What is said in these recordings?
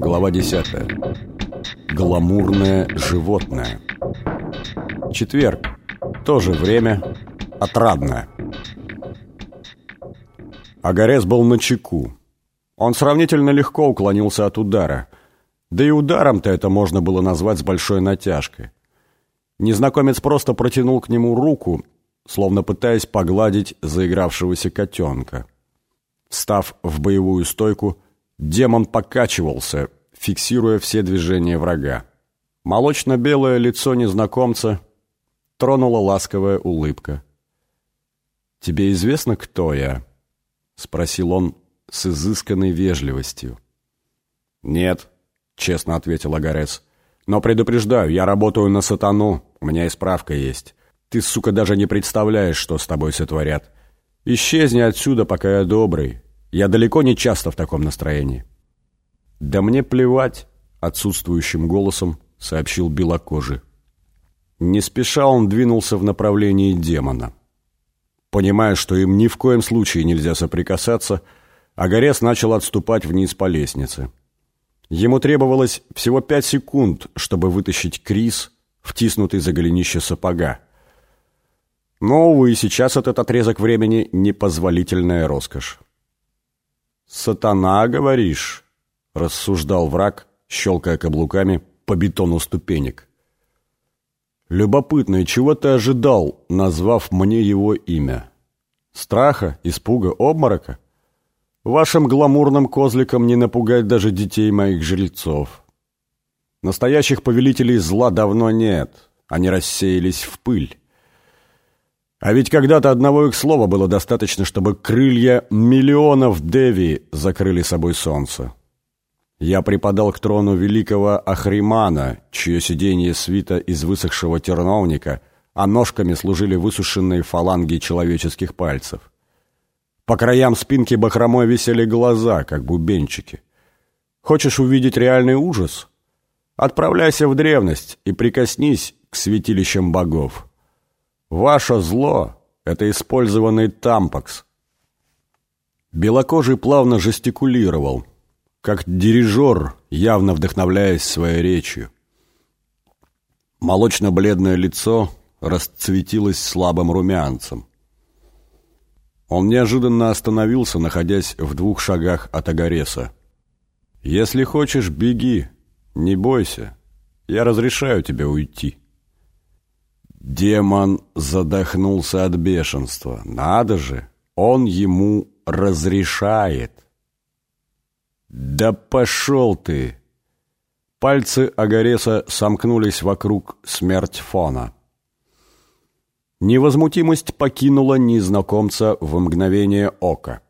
Глава 10. Гламурное животное. Четверг. То же время. Отрадное. Агарес был на чеку. Он сравнительно легко уклонился от удара. Да и ударом-то это можно было назвать с большой натяжкой. Незнакомец просто протянул к нему руку, словно пытаясь погладить заигравшегося котенка. Став в боевую стойку, демон покачивался, фиксируя все движения врага. Молочно-белое лицо незнакомца тронула ласковая улыбка. «Тебе известно, кто я?» — спросил он с изысканной вежливостью. «Нет», — честно ответил Агарес. «Но предупреждаю, я работаю на сатану, у меня и справка есть. Ты, сука, даже не представляешь, что с тобой сотворят. Исчезни отсюда, пока я добрый. Я далеко не часто в таком настроении». «Да мне плевать», — отсутствующим голосом сообщил белокожий. Не спеша он двинулся в направлении демона. Понимая, что им ни в коем случае нельзя соприкасаться, Агарес начал отступать вниз по лестнице. Ему требовалось всего пять секунд, чтобы вытащить Крис, втиснутый за голенище сапога. Но, увы, сейчас этот отрезок времени — непозволительная роскошь. «Сатана, говоришь?» — рассуждал враг, щелкая каблуками по бетону ступенек. «Любопытно, чего ты ожидал, назвав мне его имя? Страха, испуга, обморока? Вашим гламурным козликом не напугать даже детей моих жрецов. Настоящих повелителей зла давно нет, они рассеялись в пыль. А ведь когда-то одного их слова было достаточно, чтобы крылья миллионов Деви закрыли собой солнце. Я преподал к трону великого Ахримана, чье сиденье свита из высохшего терновника, а ножками служили высушенные фаланги человеческих пальцев. По краям спинки бахромой висели глаза, как бубенчики. Хочешь увидеть реальный ужас? Отправляйся в древность и прикоснись к святилищам богов. Ваше зло — это использованный тампакс. Белокожий плавно жестикулировал, как дирижер, явно вдохновляясь своей речью. Молочно-бледное лицо расцветилось слабым румянцем. Он неожиданно остановился, находясь в двух шагах от Агареса. «Если хочешь, беги, не бойся, я разрешаю тебе уйти». Демон задохнулся от бешенства. Надо же, он ему разрешает. «Да пошел ты!» Пальцы Агареса сомкнулись вокруг смерть фона. Невозмутимость покинула незнакомца в мгновение ока.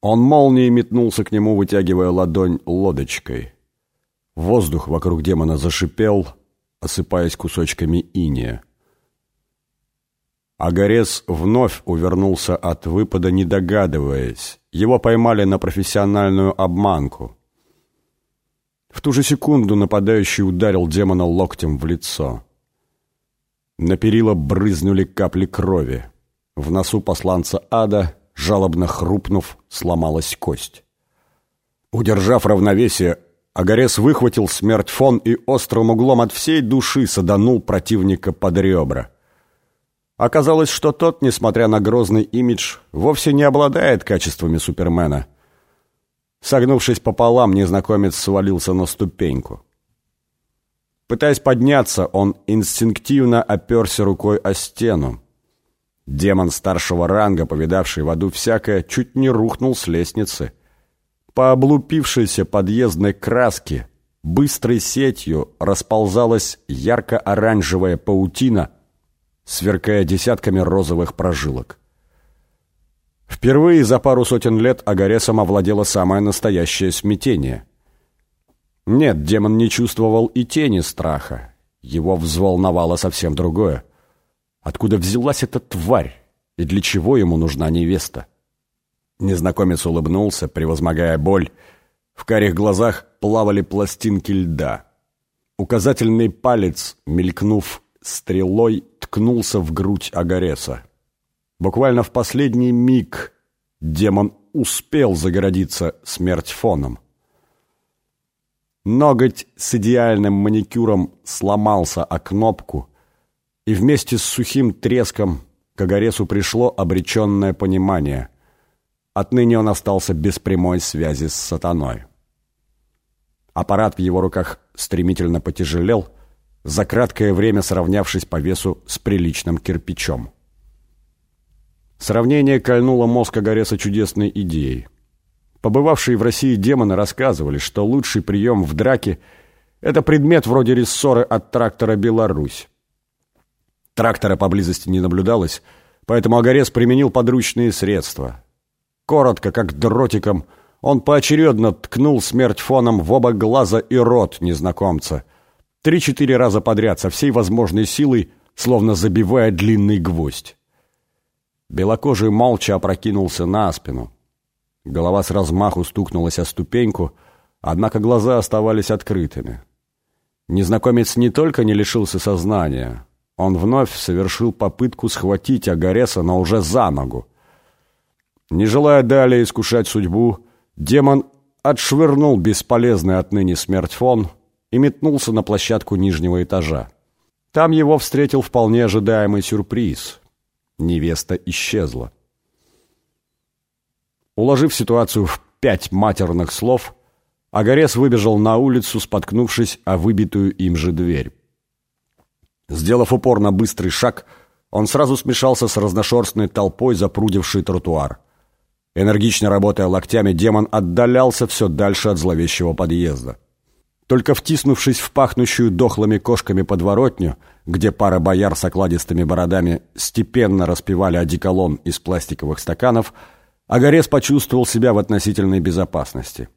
Он молнией метнулся к нему, вытягивая ладонь лодочкой. Воздух вокруг демона зашипел, осыпаясь кусочками иния. Агарес вновь увернулся от выпада, не догадываясь. Его поймали на профессиональную обманку. В ту же секунду нападающий ударил демона локтем в лицо. На перила брызнули капли крови. В носу посланца ада, жалобно хрупнув, сломалась кость. Удержав равновесие, Агарес выхватил смерть фон и острым углом от всей души саданул противника под ребра. Оказалось, что тот, несмотря на грозный имидж, вовсе не обладает качествами Супермена. Согнувшись пополам, незнакомец свалился на ступеньку. Пытаясь подняться, он инстинктивно оперся рукой о стену. Демон старшего ранга, повидавший в аду всякое, чуть не рухнул с лестницы — по облупившейся подъездной краске быстрой сетью расползалась ярко-оранжевая паутина, сверкая десятками розовых прожилок. Впервые за пару сотен лет Агаресом овладело самое настоящее смятение. Нет, демон не чувствовал и тени страха. Его взволновало совсем другое. Откуда взялась эта тварь? И для чего ему нужна невеста? Незнакомец улыбнулся, превозмогая боль. В карих глазах плавали пластинки льда. Указательный палец, мелькнув стрелой, ткнулся в грудь Агареса. Буквально в последний миг демон успел загородиться смерть фоном. Ноготь с идеальным маникюром сломался о кнопку, и вместе с сухим треском к Агаресу пришло обреченное понимание. Отныне он остался без прямой связи с сатаной. Аппарат в его руках стремительно потяжелел, за краткое время сравнявшись по весу с приличным кирпичом. Сравнение кольнуло мозг Агареса чудесной идеей. Побывавшие в России демоны рассказывали, что лучший прием в драке – это предмет вроде рессоры от трактора «Беларусь». Трактора поблизости не наблюдалось, поэтому Агарес применил подручные средства. Коротко, как дротиком, он поочередно ткнул смерть фоном в оба глаза и рот незнакомца. Три-четыре раза подряд со всей возможной силой, словно забивая длинный гвоздь. Белокожий молча опрокинулся на спину. Голова с размаху стукнулась о ступеньку, однако глаза оставались открытыми. Незнакомец не только не лишился сознания, он вновь совершил попытку схватить Агареса, но уже за ногу. Не желая далее искушать судьбу, демон отшвырнул бесполезный отныне смертьфон и метнулся на площадку нижнего этажа. Там его встретил вполне ожидаемый сюрприз. Невеста исчезла. Уложив ситуацию в пять матерных слов, Агарес выбежал на улицу, споткнувшись о выбитую им же дверь. Сделав упор на быстрый шаг, он сразу смешался с разношерстной толпой, запрудившей тротуар. Энергично работая локтями, демон отдалялся все дальше от зловещего подъезда. Только втиснувшись в пахнущую дохлыми кошками подворотню, где пара бояр с окладистыми бородами степенно распивали одеколон из пластиковых стаканов, Агарес почувствовал себя в относительной безопасности.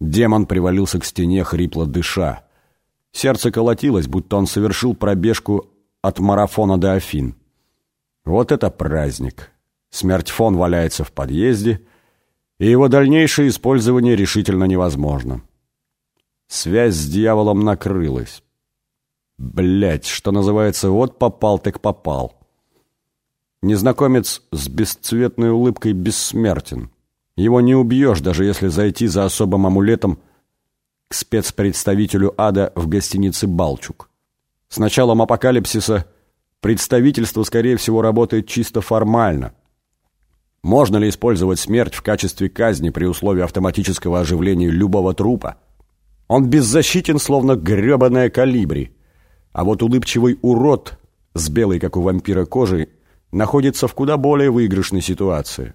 Демон привалился к стене, хрипло дыша. Сердце колотилось, будто он совершил пробежку от марафона до Афин. Вот это праздник! Смертьфон валяется в подъезде, и его дальнейшее использование решительно невозможно. Связь с дьяволом накрылась. Блять, что называется, вот попал так попал. Незнакомец с бесцветной улыбкой бессмертен. Его не убьешь, даже если зайти за особым амулетом – к спецпредставителю ада в гостинице «Балчук». С началом апокалипсиса представительство, скорее всего, работает чисто формально. Можно ли использовать смерть в качестве казни при условии автоматического оживления любого трупа? Он беззащитен, словно гребаная калибри. А вот улыбчивый урод с белой, как у вампира, кожей находится в куда более выигрышной ситуации.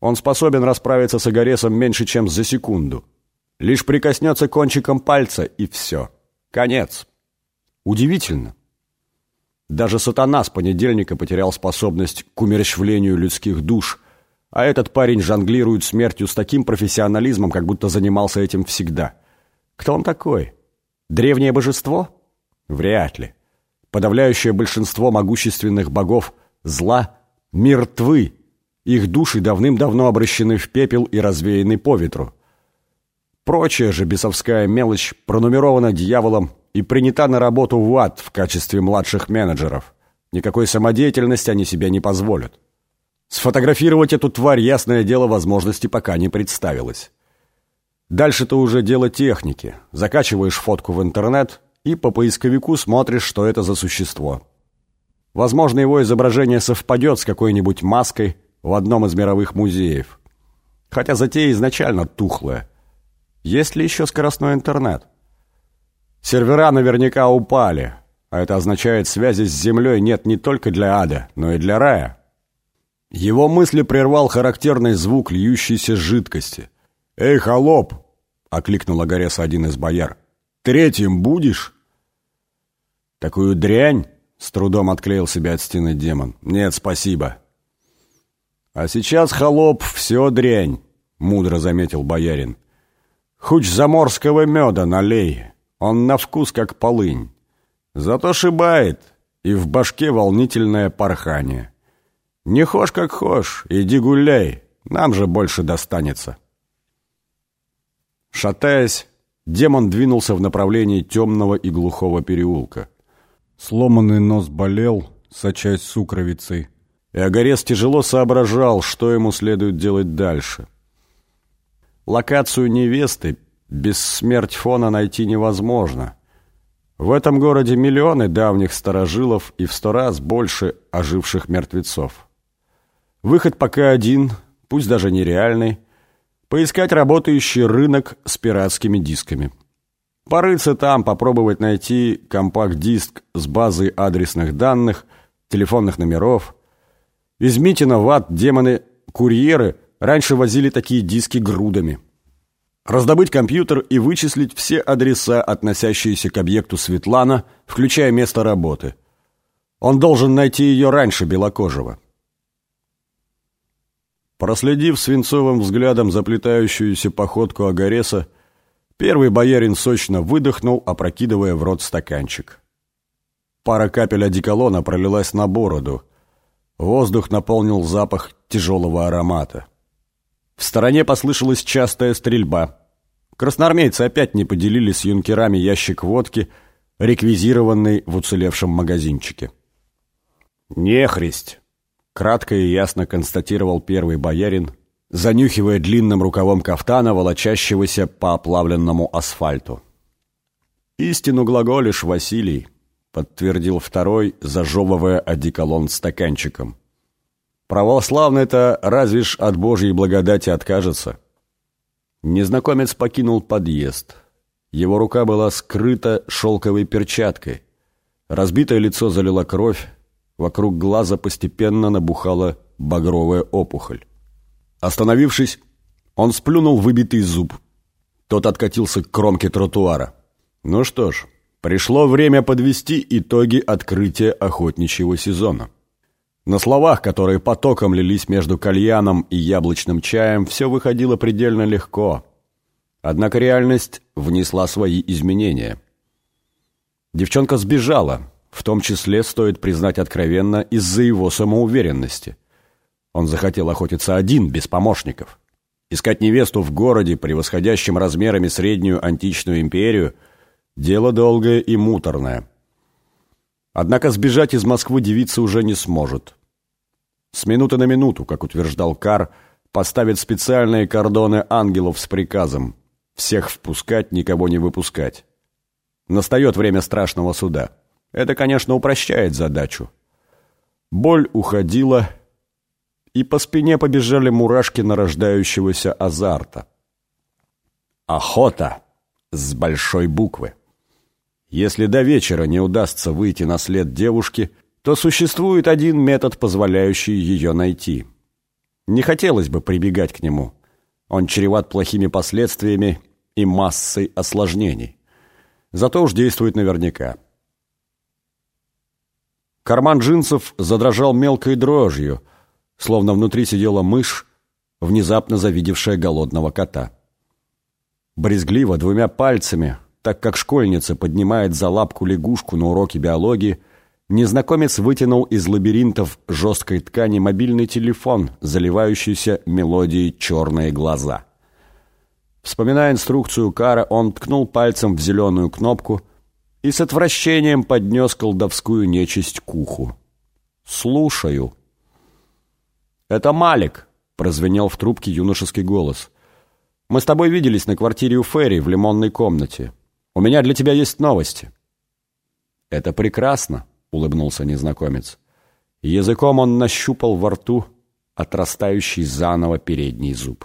Он способен расправиться с Агаресом меньше, чем за секунду. Лишь прикоснется кончиком пальца, и все. Конец. Удивительно. Даже сатана с понедельника потерял способность к умерщвлению людских душ, а этот парень жонглирует смертью с таким профессионализмом, как будто занимался этим всегда. Кто он такой? Древнее божество? Вряд ли. Подавляющее большинство могущественных богов зла мертвы. Их души давным-давно обращены в пепел и развеяны по ветру. Прочая же бесовская мелочь пронумерована дьяволом и принята на работу в ад в качестве младших менеджеров. Никакой самодеятельности они себе не позволят. Сфотографировать эту тварь, ясное дело, возможности пока не представилось. Дальше-то уже дело техники. Закачиваешь фотку в интернет и по поисковику смотришь, что это за существо. Возможно, его изображение совпадет с какой-нибудь маской в одном из мировых музеев. Хотя затея изначально тухлая – есть ли еще скоростной интернет? Сервера наверняка упали, а это означает, связи с Землей нет не только для ада, но и для рая. Его мысли прервал характерный звук льющейся жидкости. «Эй, холоп!» — окликнул Агарес один из бояр. «Третьим будешь?» «Такую дрянь?» — с трудом отклеил себя от стены демон. «Нет, спасибо». «А сейчас, холоп, все дрянь», — мудро заметил боярин. Хоть заморского меда налей, он на вкус как полынь. Зато шибает, и в башке волнительное порхание. Не хошь как хошь, иди гуляй, нам же больше достанется. Шатаясь, демон двинулся в направлении темного и глухого переулка. Сломанный нос болел, сочась сукровицей, и Агарес тяжело соображал, что ему следует делать дальше — Локацию невесты без смерть-фона найти невозможно. В этом городе миллионы давних старожилов и в сто раз больше оживших мертвецов. Выход пока один, пусть даже нереальный, поискать работающий рынок с пиратскими дисками. Порыться там, попробовать найти компакт-диск с базой адресных данных, телефонных номеров. Из Митина в ад демоны-курьеры раньше возили такие диски грудами. Раздобыть компьютер и вычислить все адреса, относящиеся к объекту Светлана, включая место работы. Он должен найти ее раньше Белокожего. Проследив свинцовым взглядом заплетающуюся походку Агареса, первый боярин сочно выдохнул, опрокидывая в рот стаканчик. Пара капель одеколона пролилась на бороду. Воздух наполнил запах тяжелого аромата. В стороне послышалась частая стрельба. Красноармейцы опять не поделили с юнкерами ящик водки, реквизированный в уцелевшем магазинчике. «Нехристь!» Кратко и ясно констатировал первый боярин, занюхивая длинным рукавом кафтана, волочащегося по оплавленному асфальту. «Истину глаголишь, Василий», — подтвердил второй, зажевывая одеколон стаканчиком. «Православный-то разве ж от Божьей благодати откажется?» Незнакомец покинул подъезд. Его рука была скрыта шелковой перчаткой. Разбитое лицо залило кровь, Вокруг глаза постепенно набухала багровая опухоль. Остановившись, он сплюнул выбитый зуб. Тот откатился к кромке тротуара. Ну что ж, пришло время подвести итоги открытия охотничьего сезона. На словах, которые потоком лились между кальяном и яблочным чаем, все выходило предельно легко. Однако реальность внесла свои изменения. Девчонка сбежала, в том числе, стоит признать откровенно, из-за его самоуверенности. Он захотел охотиться один, без помощников. Искать невесту в городе, превосходящем размерами среднюю античную империю, дело долгое и муторное. Однако сбежать из Москвы девица уже не сможет. С минуты на минуту, как утверждал Кар, поставит специальные кордоны ангелов с приказом всех впускать, никого не выпускать. Настает время страшного суда. Это, конечно, упрощает задачу. Боль уходила, и по спине побежали мурашки нарождающегося азарта. Охота с большой буквы. Если до вечера не удастся выйти на след девушки, то существует один метод, позволяющий ее найти. Не хотелось бы прибегать к нему. Он чреват плохими последствиями и массой осложнений. Зато уж действует наверняка. Карман джинсов задрожал мелкой дрожью, словно внутри сидела мышь, внезапно завидевшая голодного кота. Брезгливо двумя пальцами, так как школьница поднимает за лапку лягушку на уроке биологии, незнакомец вытянул из лабиринтов жесткой ткани мобильный телефон, заливающийся мелодией «Черные глаза». Вспоминая инструкцию Кара, он ткнул пальцем в зеленую кнопку – и с отвращением поднес колдовскую нечисть к уху. «Слушаю». «Это Малик», — прозвенел в трубке юношеский голос. «Мы с тобой виделись на квартире у Ферри в лимонной комнате. У меня для тебя есть новости». «Это прекрасно», — улыбнулся незнакомец. Языком он нащупал во рту отрастающий заново передний зуб.